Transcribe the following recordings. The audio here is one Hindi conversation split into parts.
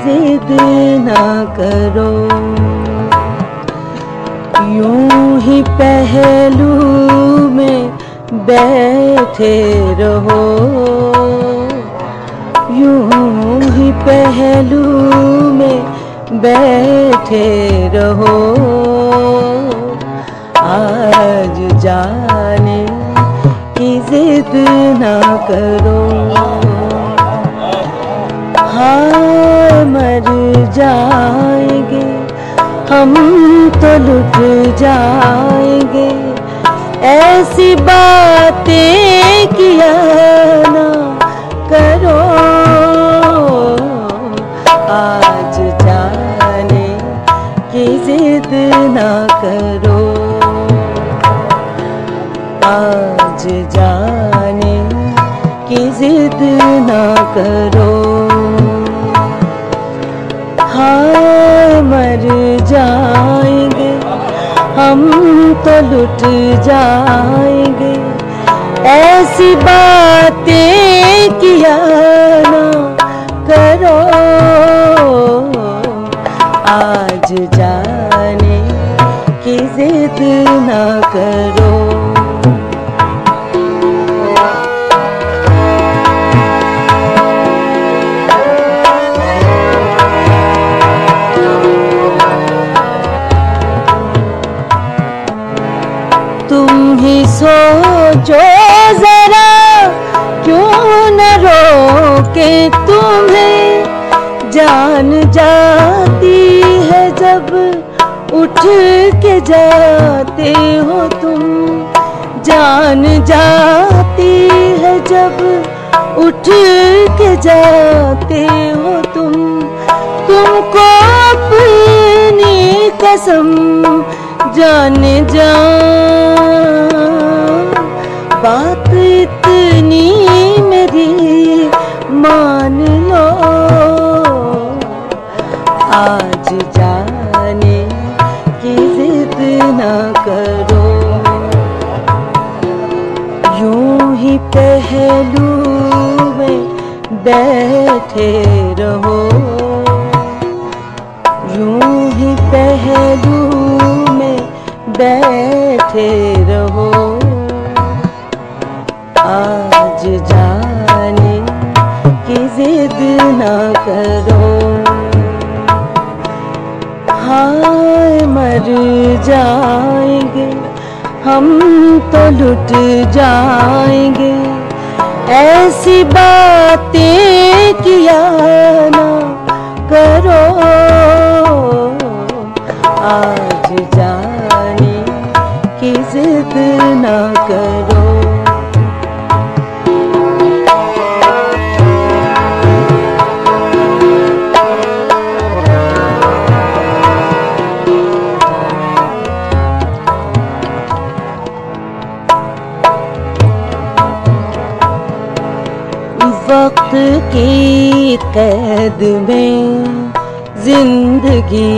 जिद ना करो। यूँ ही पहलू में बैठे रहो। यूँ ही पहलू में बैठे रहो। आज जाने की जिद ना करो। हाँ। जाएँगे, हम तो लुट जाएँगे। ऐसी बातें किया ना करो, आज जाने की जिद ना करो। आज जाने की जिद ना करो। हाँ मर जाएँगे। हम तो लुट जाएँगे। ऐसी बातें किया ना करो। आज जाने की जिद ना करो। उठ के जाते हो तुम। जान जाती है जब उठ के जाते हो तुम। तुमको अपनी कसम जान जा। बात इतनी मेरी मान लो। आज में बैठे रहो। यूँ ही पहलू में बैठे रहो। आज जाने की जिद ना करो। हाय, मर जाएँगे, हम तो लुट जाएँगे। ऐसी बातें किया ना करो कैद में ज़िंदगी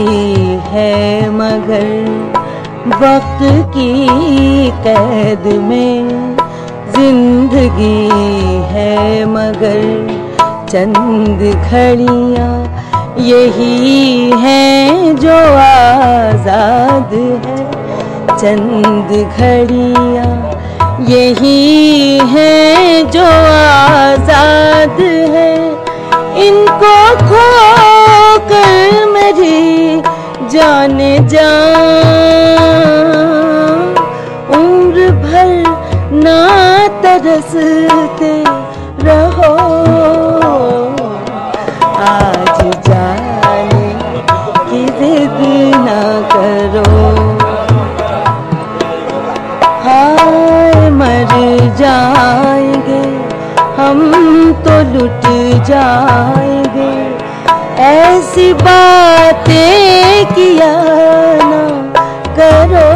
है मगर वक्त की कैद में ज़िंदगी है मगर चंद घड़ियाँ यही हैं जो आज़ाद है। चंद घड़ियाँ यही है जो आज़ाद जा उम्र भर ना तरसते रहो। आज जाने की जिद ना करो। हाय, मर जाएँगे, हम तो लुट जाएँगे। ऐसी बातें किया ना करो।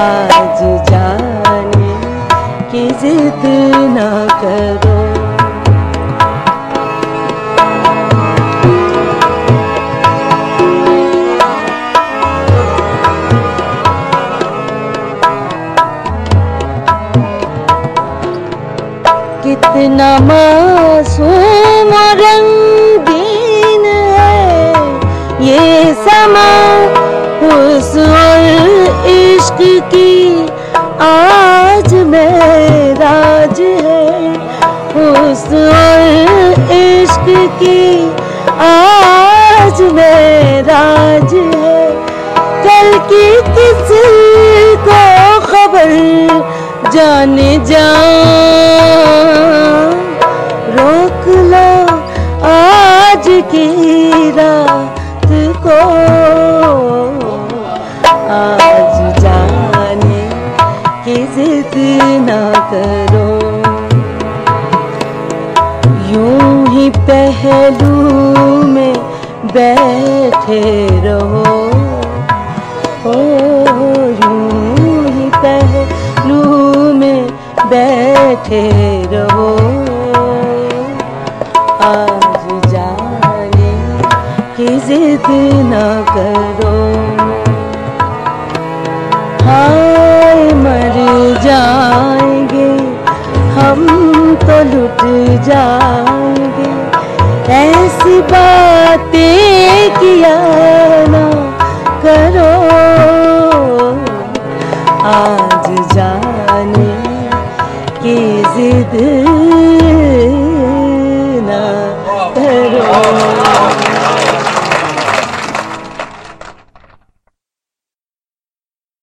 आज जाने की जिद ना करो। कितना मासूम रंगीन समा, उस इश्क की आज में राज है। उस इश्क की आज में राज है। कल की किसी को खबर जाने जा। पहलू में बैठे रहो। ओ ही पहलू में बैठे रहो। आज जाने की जिद ना करो। हाय, मर जाएँगे, हम तो लुट ऐसी किया ना करो। आज जाने की जिद